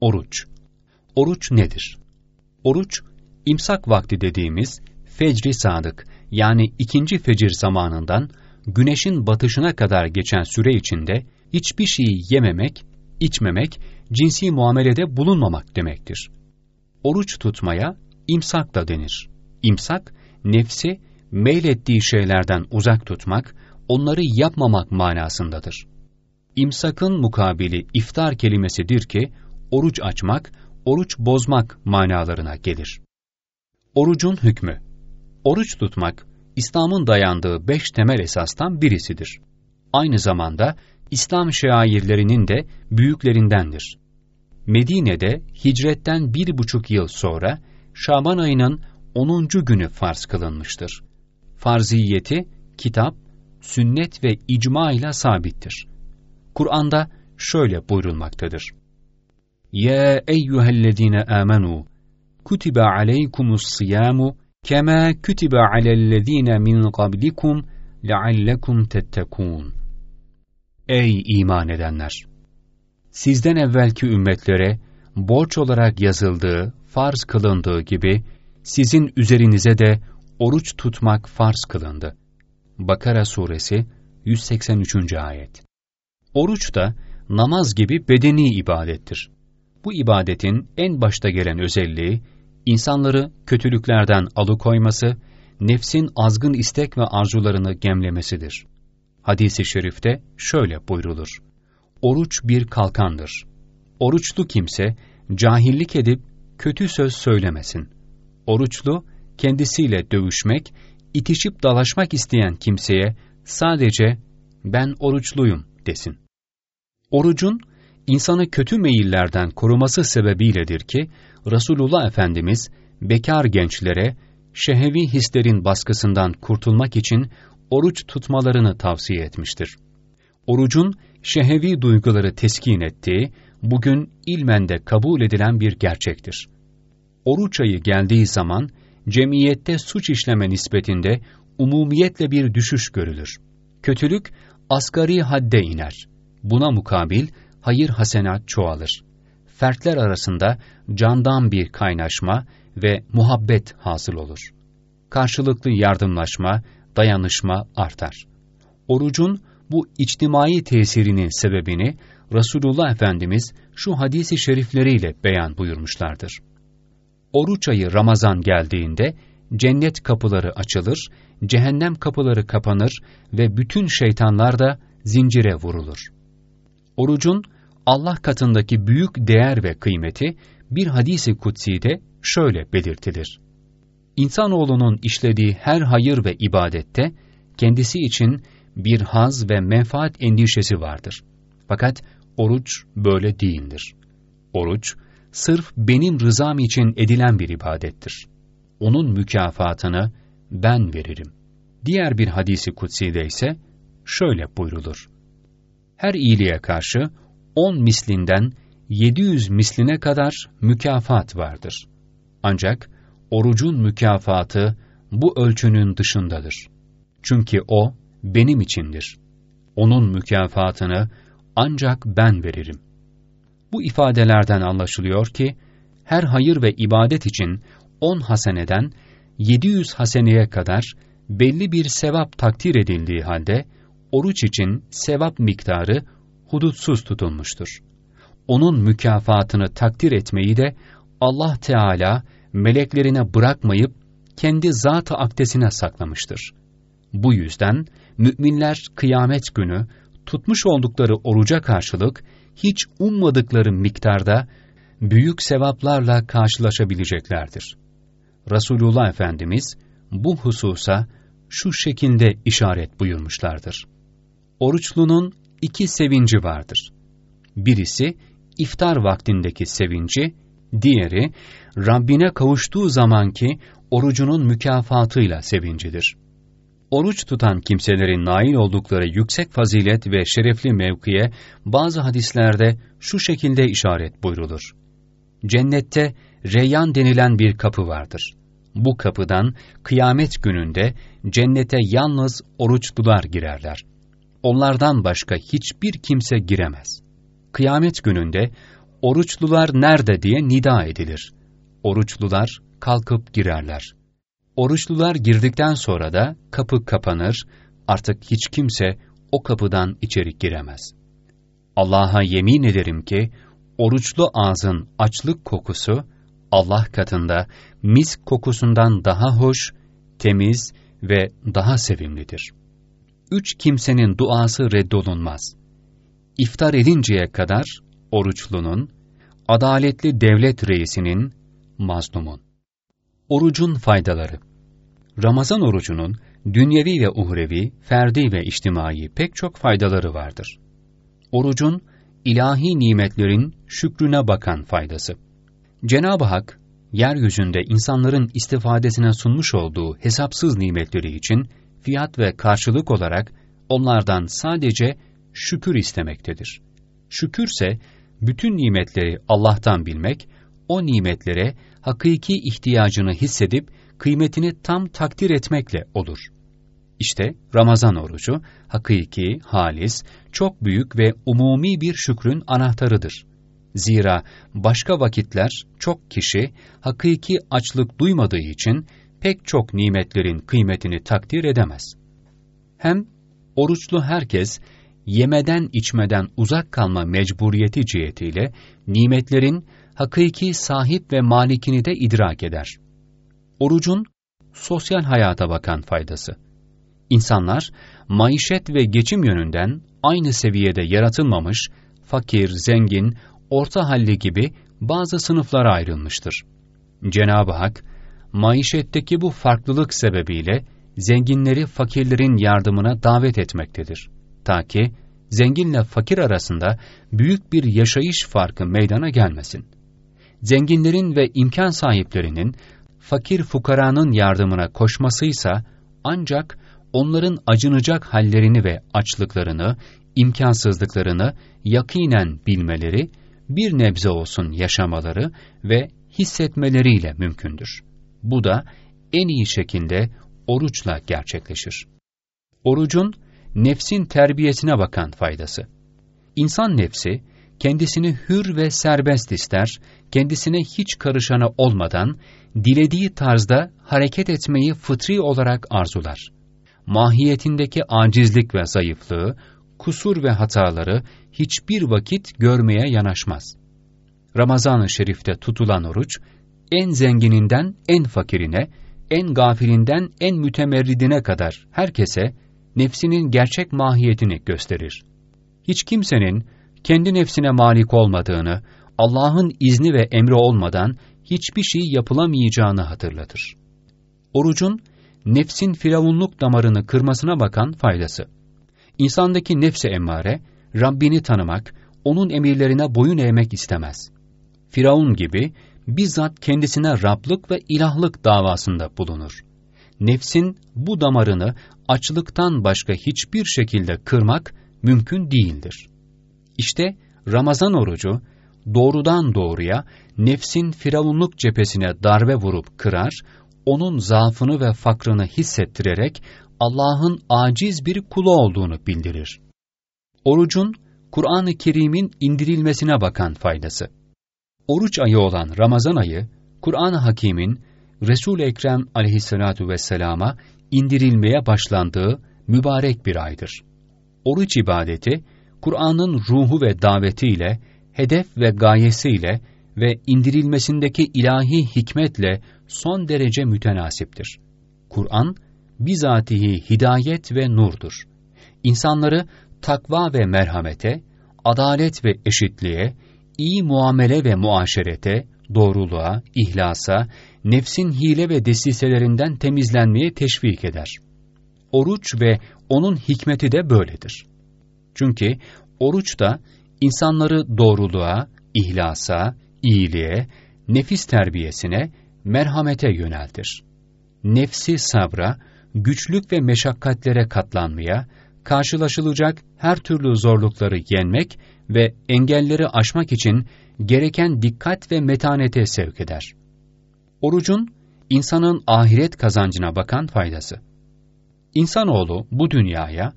Oruç. Oruç nedir? Oruç, imsak vakti dediğimiz fecri sadık yani ikinci fecir zamanından güneşin batışına kadar geçen süre içinde hiçbir şeyi yememek, içmemek, cinsi muamelede bulunmamak demektir. Oruç tutmaya imsak da denir. İmsak, nefsi meylettiği şeylerden uzak tutmak, onları yapmamak manasındadır. İmsakın mukabili iftar kelimesidir ki, oruç açmak, oruç bozmak manalarına gelir. Orucun hükmü Oruç tutmak, İslam'ın dayandığı beş temel esastan birisidir. Aynı zamanda İslam şairlerinin de büyüklerindendir. Medine'de hicretten bir buçuk yıl sonra Şaban ayının 10. günü farz kılınmıştır. Farziyeti, kitap, sünnet ve icma ile sabittir. Kur'an'da şöyle buyurulmaktadır. Ya eyyühellezine amenu kutibe aleykumus siyamu kema kutibe alellezine min qablikum leallekum tettekûn. Ey iman edenler! Sizden evvelki ümmetlere borç olarak yazıldığı, farz kılındığı gibi sizin üzerinize de oruç tutmak farz kılındı. Bakara suresi 183. ayet. Oruç da namaz gibi bedeni ibadettir. Bu ibadetin en başta gelen özelliği, insanları kötülüklerden alıkoyması, nefsin azgın istek ve arzularını gemlemesidir. Hadis-i şerifte şöyle buyrulur. Oruç bir kalkandır. Oruçlu kimse, cahillik edip kötü söz söylemesin. Oruçlu, kendisiyle dövüşmek, itişip dalaşmak isteyen kimseye sadece ben oruçluyum desin. Orucun, insanı kötü meyillerden koruması sebebiyledir ki, Resulullah Efendimiz, bekar gençlere, şehevi hislerin baskısından kurtulmak için oruç tutmalarını tavsiye etmiştir. Orucun, şehevi duyguları teskin ettiği, bugün ilmen de kabul edilen bir gerçektir. Oruç ayı geldiği zaman, cemiyette suç işleme nispetinde umumiyetle bir düşüş görülür. Kötülük, asgari hadde iner. Buna mukabil, hayır hasenat çoğalır. Fertler arasında candan bir kaynaşma ve muhabbet hasıl olur. Karşılıklı yardımlaşma, dayanışma artar. Orucun bu içtimai tesirinin sebebini Resulullah Efendimiz şu hadisi şerifleriyle beyan buyurmuşlardır. Oruç ayı Ramazan geldiğinde cennet kapıları açılır, cehennem kapıları kapanır ve bütün şeytanlar da zincire vurulur. Orucun Allah katındaki büyük değer ve kıymeti bir hadisi kutsi'de şöyle belirtilir. İnsanoğlunun işlediği her hayır ve ibadette kendisi için bir haz ve menfaat endişesi vardır. Fakat oruç böyle değildir. Oruç, sırf benim rızam için edilen bir ibadettir. Onun mükafatını ben veririm. Diğer bir hadisi kutsi'de ise şöyle buyrulur. Her iyiliğe karşı on mislinden 700 misline kadar mükafat vardır. Ancak orucun mükafatı bu ölçünün dışındadır. Çünkü o benim içindir. Onun mükafatını ancak ben veririm. Bu ifadelerden anlaşılıyor ki, her hayır ve ibadet için on haseneden 700 haseneye kadar belli bir sevap takdir edildiği halde, oruç için sevap miktarı hudutsuz tutulmuştur. Onun mükafatını takdir etmeyi de Allah Teala meleklerine bırakmayıp kendi zat-ı akdesine saklamıştır. Bu yüzden müminler kıyamet günü tutmuş oldukları oruca karşılık hiç ummadıkları miktarda büyük sevaplarla karşılaşabileceklerdir. Resulullah Efendimiz bu hususa şu şekilde işaret buyurmuşlardır. Oruçlunun iki sevinci vardır. Birisi iftar vaktindeki sevinci, diğeri Rabbine kavuştuğu zamanki orucunun mükafatıyla sevincidir. Oruç tutan kimselerin nail oldukları yüksek fazilet ve şerefli mevkiye bazı hadislerde şu şekilde işaret buyrulur. Cennette Reyyan denilen bir kapı vardır. Bu kapıdan kıyamet gününde cennete yalnız oruçlular girerler. Onlardan başka hiçbir kimse giremez. Kıyamet gününde Oruçlular nerede diye nida edilir. Oruçlular kalkıp girerler. Oruçlular girdikten sonra da kapı kapanır, artık hiç kimse o kapıdan içeri giremez. Allah'a yemin ederim ki, oruçlu ağzın açlık kokusu, Allah katında mis kokusundan daha hoş, temiz ve daha sevimlidir. Üç kimsenin duası reddolunmaz. İftar edinceye kadar oruçlunun, adaletli devlet reisinin, mazlumun. Orucun faydaları Ramazan orucunun dünyevi ve uhrevi, ferdi ve içtimai pek çok faydaları vardır. Orucun, ilahi nimetlerin şükrüne bakan faydası. Cenab-ı Hak, yeryüzünde insanların istifadesine sunmuş olduğu hesapsız nimetleri için fiyat ve karşılık olarak onlardan sadece şükür istemektedir. Şükürse, bütün nimetleri Allah'tan bilmek, o nimetlere hakiki ihtiyacını hissedip kıymetini tam takdir etmekle olur. İşte Ramazan orucu, hakiki, halis, çok büyük ve umumi bir şükrün anahtarıdır. Zira başka vakitler çok kişi hakiki açlık duymadığı için pek çok nimetlerin kıymetini takdir edemez. Hem oruçlu herkes yemeden içmeden uzak kalma mecburiyeti cihetiyle nimetlerin hakiki sahip ve malikini de idrak eder. Orucun sosyal hayata bakan faydası. İnsanlar maişet ve geçim yönünden aynı seviyede yaratılmamış, fakir, zengin, orta halli gibi bazı sınıflara ayrılmıştır. Cenab-ı Hak, maişetteki bu farklılık sebebiyle zenginleri fakirlerin yardımına davet etmektedir. Ta ki zenginle fakir arasında büyük bir yaşayış farkı meydana gelmesin. Zenginlerin ve imkan sahiplerinin fakir fukaranın yardımına koşmasıysa ancak onların acınacak hallerini ve açlıklarını, imkansızlıklarını yakinen bilmeleri, bir nebze olsun yaşamaları ve hissetmeleriyle mümkündür. Bu da en iyi şekilde oruçla gerçekleşir. Orucun nefsin terbiyesine bakan faydası. İnsan nefsi kendisini hür ve serbest ister, kendisine hiç karışana olmadan dilediği tarzda hareket etmeyi fıtri olarak arzular. Mahiyetindeki acizlik ve zayıflığı, kusur ve hataları hiçbir vakit görmeye yanaşmaz. Ramazan-ı Şerif'te tutulan oruç, en zengininden en fakirine, en gafilinden en mütemerridine kadar herkese nefsinin gerçek mahiyetini gösterir. Hiç kimsenin kendi nefsine malik olmadığını, Allah'ın izni ve emri olmadan hiçbir şey yapılamayacağını hatırlatır. Orucun, nefsin firavunluk damarını kırmasına bakan faydası. İnsandaki nefse emmare, Rabbini tanımak, onun emirlerine boyun eğmek istemez. Firavun gibi bizzat kendisine Rablık ve ilahlık davasında bulunur. Nefsin bu damarını açlıktan başka hiçbir şekilde kırmak mümkün değildir. İşte Ramazan orucu doğrudan doğruya nefsin firavunluk cephesine darbe vurup kırar, onun zaafını ve fakrını hissettirerek Allah'ın aciz bir kulu olduğunu bildirir. Orucun, Kur'an-ı Kerim'in indirilmesine bakan faydası. Oruç ayı olan Ramazan ayı, Kur'an-ı Hakîm'in Resul-i Ekrem aleyhissalatu vesselama indirilmeye başlandığı mübarek bir aydır. Oruç ibadeti, Kur'an'ın ruhu ve davetiyle, hedef ve gayesiyle ve indirilmesindeki ilahi hikmetle son derece mütenasiptir. Kur'an, bizatihi hidayet ve nurdur. İnsanları takva ve merhamete, adalet ve eşitliğe, iyi muamele ve muaşerete, doğruluğa, ihlasa, nefsin hile ve desiselerinden temizlenmeye teşvik eder. Oruç ve onun hikmeti de böyledir. Çünkü oruç da insanları doğruluğa, ihlasa, iyiliğe, nefis terbiyesine, merhamete yöneltir. Nefsi sabra, güçlük ve meşakkatlere katlanmaya, karşılaşılacak her türlü zorlukları yenmek ve engelleri aşmak için gereken dikkat ve metanete sevk eder. Orucun, insanın ahiret kazancına bakan faydası. İnsanoğlu bu dünyaya,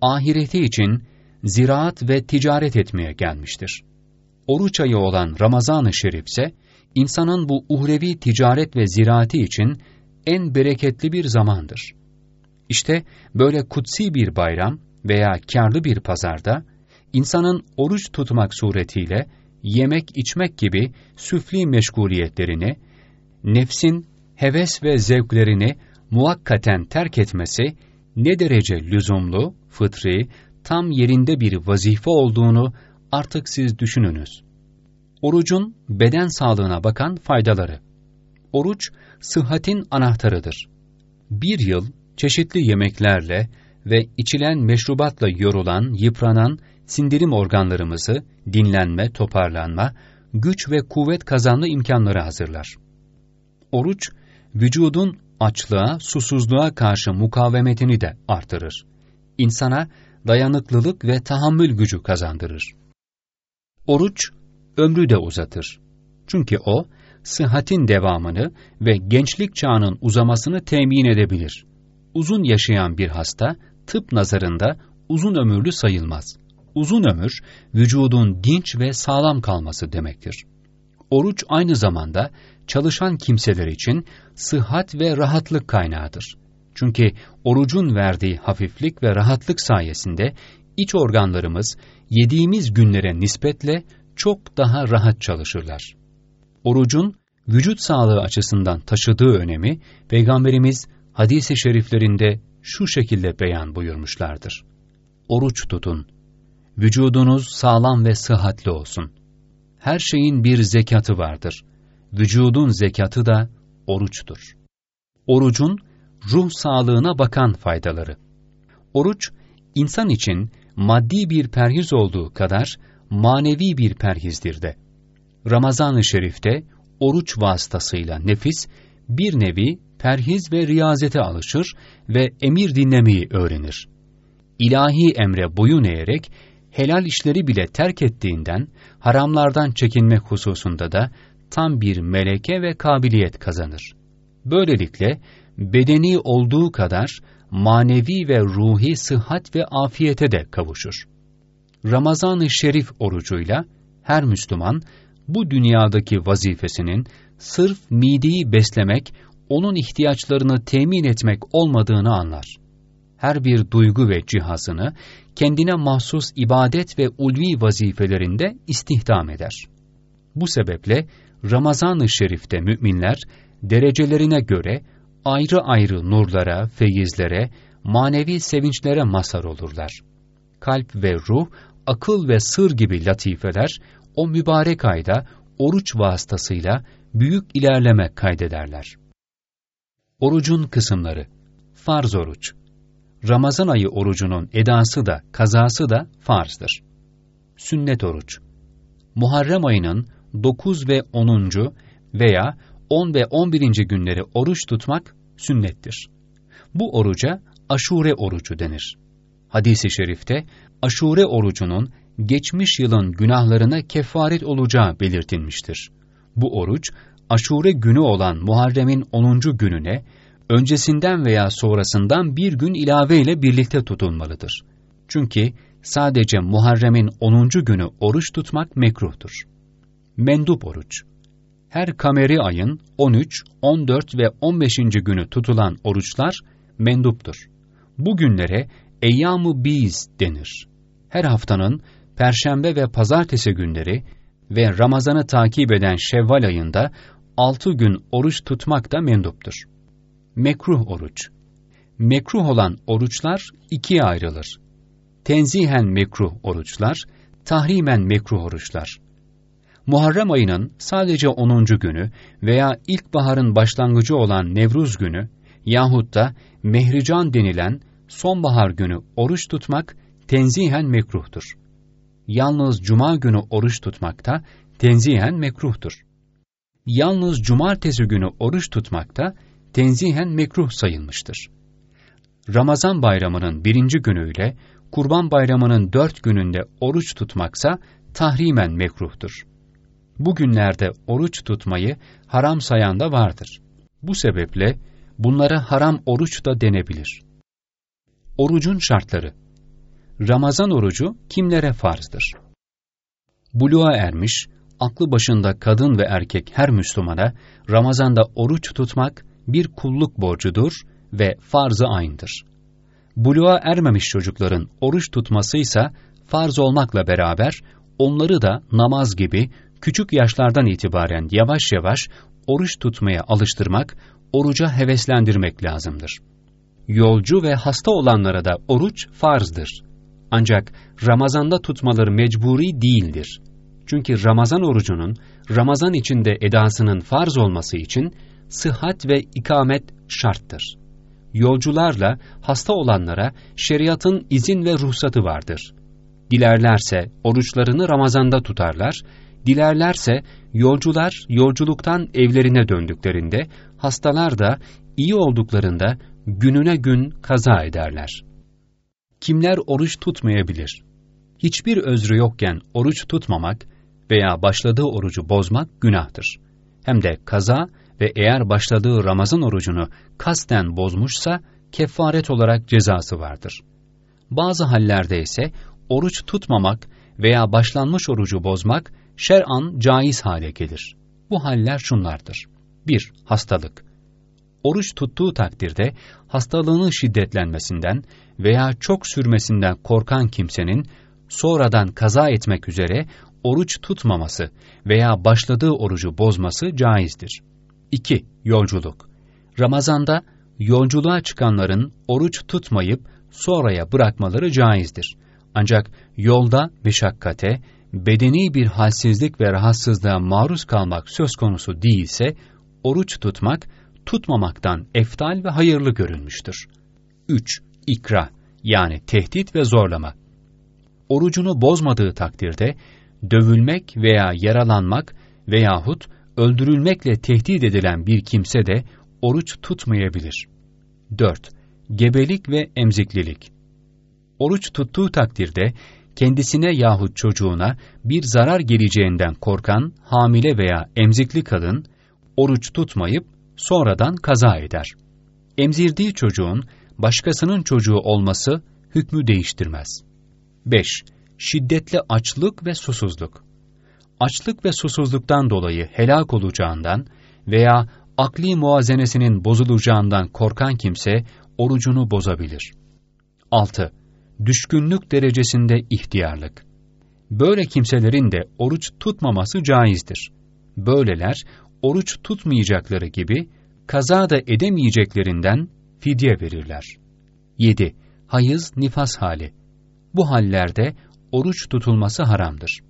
ahireti için ziraat ve ticaret etmeye gelmiştir. oruç ayı olan Ramazan-ı Şerif ise, insanın bu uhrevi ticaret ve ziraati için en bereketli bir zamandır. İşte böyle kutsi bir bayram veya karlı bir pazarda, insanın oruç tutmak suretiyle yemek içmek gibi süfli meşguliyetlerini, nefsin heves ve zevklerini muhakkaten terk etmesi ne derece lüzumlu, fıtri, tam yerinde bir vazife olduğunu artık siz düşününüz. Orucun beden sağlığına bakan faydaları. Oruç, sıhhatin anahtarıdır. Bir yıl çeşitli yemeklerle ve içilen meşrubatla yorulan, yıpranan sindirim organlarımızı dinlenme, toparlanma, güç ve kuvvet kazanma imkanları hazırlar. Oruç, vücudun açlığa, susuzluğa karşı mukavemetini de artırır. İnsana dayanıklılık ve tahammül gücü kazandırır. Oruç, ömrü de uzatır. Çünkü o, sıhhatin devamını ve gençlik çağının uzamasını temin edebilir. Uzun yaşayan bir hasta, tıp nazarında uzun ömürlü sayılmaz. Uzun ömür, vücudun dinç ve sağlam kalması demektir. Oruç aynı zamanda çalışan kimseler için sıhhat ve rahatlık kaynağıdır. Çünkü orucun verdiği hafiflik ve rahatlık sayesinde iç organlarımız yediğimiz günlere nispetle çok daha rahat çalışırlar. Orucun vücut sağlığı açısından taşıdığı önemi Peygamberimiz hadis-i şeriflerinde şu şekilde beyan buyurmuşlardır. Oruç tutun, vücudunuz sağlam ve sıhhatli olsun. Her şeyin bir zekatı vardır. Vücudun zekatı da oruçtur. Orucun ruh sağlığına bakan faydaları. Oruç, insan için maddi bir perhiz olduğu kadar manevi bir perhizdir de. Ramazan-ı Şerif'te oruç vasıtasıyla nefis bir nevi perhiz ve riyazete alışır ve emir dinlemeyi öğrenir. İlahi emre boyun eğerek helal işleri bile terk ettiğinden haramlardan çekinmek hususunda da tam bir meleke ve kabiliyet kazanır. Böylelikle bedeni olduğu kadar manevi ve ruhi sıhhat ve afiyete de kavuşur. Ramazan-ı Şerif orucuyla her Müslüman bu dünyadaki vazifesinin sırf mideyi beslemek, onun ihtiyaçlarını temin etmek olmadığını anlar. Her bir duygu ve cihazını kendine mahsus ibadet ve ulvi vazifelerinde istihdam eder. Bu sebeple Ramazan-ı Şerif'te müminler derecelerine göre ayrı ayrı nurlara, feyizlere, manevi sevinçlere mazhar olurlar. Kalp ve ruh, akıl ve sır gibi latifeler o mübarek ayda oruç vasıtasıyla büyük ilerleme kaydederler. Orucun kısımları Farz oruç Ramazan ayı orucunun edası da kazası da farzdır. Sünnet oruç Muharrem ayının 9 ve 10. veya 10 ve 11. günleri oruç tutmak sünnettir. Bu oruca aşure orucu denir. Hadis-i şerifte aşure orucunun geçmiş yılın günahlarına kefaret olacağı belirtilmiştir. Bu oruç, aşure günü olan Muharrem'in 10. gününe, öncesinden veya sonrasından bir gün ilave ile birlikte tutulmalıdır. Çünkü sadece Muharrem'in 10. günü oruç tutmak mekruhtur. Mendup oruç her kameri ayın 13, 14 ve 15. günü tutulan oruçlar menduptur. Bu günlere Eyyam-ı Biz denir. Her haftanın Perşembe ve Pazartesi günleri ve Ramazan'ı takip eden Şevval ayında 6 gün oruç tutmak da menduptur. Mekruh oruç Mekruh olan oruçlar ikiye ayrılır. Tenzihen mekruh oruçlar, tahrimen mekruh oruçlar. Muharrem ayının sadece 10. günü veya ilkbaharın başlangıcı olan Nevruz günü yahut da Mehrican denilen sonbahar günü oruç tutmak tenzihen mekruhtur. Yalnız cuma günü oruç tutmak da tenzihen mekruhtur. Yalnız cumartesi günü oruç tutmak da tenzihen mekruh sayılmıştır. Ramazan bayramının birinci günüyle Kurban bayramının dört gününde oruç tutmaksa tahrimen mekruhtur bu günlerde oruç tutmayı haram sayan da vardır. Bu sebeple bunlara haram oruç da denebilir. Orucun şartları Ramazan orucu kimlere farzdır? Buluğa ermiş, aklı başında kadın ve erkek her Müslümana Ramazan'da oruç tutmak bir kulluk borcudur ve farz-ı aynıdır. Buluğa ermemiş çocukların oruç tutması ise farz olmakla beraber onları da namaz gibi küçük yaşlardan itibaren yavaş yavaş oruç tutmaya alıştırmak, oruca heveslendirmek lazımdır. Yolcu ve hasta olanlara da oruç farzdır. Ancak Ramazan'da tutmaları mecburi değildir. Çünkü Ramazan orucunun Ramazan içinde edasının farz olması için sıhhat ve ikamet şarttır. Yolcularla hasta olanlara şeriatın izin ve ruhsatı vardır. Dilerlerse oruçlarını Ramazan'da tutarlar, dilerlerse yolcular yolculuktan evlerine döndüklerinde, hastalar da iyi olduklarında gününe gün kaza ederler. Kimler oruç tutmayabilir? Hiçbir özrü yokken oruç tutmamak veya başladığı orucu bozmak günahtır. Hem de kaza ve eğer başladığı Ramazan orucunu kasten bozmuşsa kefaret olarak cezası vardır. Bazı hallerde ise oruç tutmamak veya başlanmış orucu bozmak şer'an caiz hale gelir. Bu haller şunlardır. 1. Hastalık. Oruç tuttuğu takdirde hastalığının şiddetlenmesinden veya çok sürmesinden korkan kimsenin sonradan kaza etmek üzere oruç tutmaması veya başladığı orucu bozması caizdir. 2. Yolculuk. Ramazanda yolculuğa çıkanların oruç tutmayıp sonraya bırakmaları caizdir. Ancak yolda meşakkate, bedeni bir halsizlik ve rahatsızlığa maruz kalmak söz konusu değilse, oruç tutmak, tutmamaktan eftal ve hayırlı görülmüştür. 3. İkra yani tehdit ve zorlama. Orucunu bozmadığı takdirde, dövülmek veya yaralanmak veyahut öldürülmekle tehdit edilen bir kimse de oruç tutmayabilir. 4. Gebelik ve emziklilik. Oruç tuttuğu takdirde kendisine yahut çocuğuna bir zarar geleceğinden korkan hamile veya emzikli kadın oruç tutmayıp sonradan kaza eder. Emzirdiği çocuğun başkasının çocuğu olması hükmü değiştirmez. 5. Şiddetli açlık ve susuzluk. Açlık ve susuzluktan dolayı helak olacağından veya akli muazenesinin bozulacağından korkan kimse orucunu bozabilir. 6 düşkünlük derecesinde ihtiyarlık. Böyle kimselerin de oruç tutmaması caizdir. Böyleler oruç tutmayacakları gibi kaza da edemeyeceklerinden fidye verirler. 7. Hayız nifas hali. Bu hallerde oruç tutulması haramdır.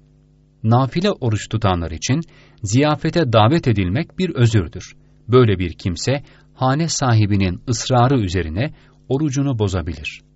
Nafile oruç tutanlar için ziyafete davet edilmek bir özürdür. Böyle bir kimse hane sahibinin ısrarı üzerine orucunu bozabilir.''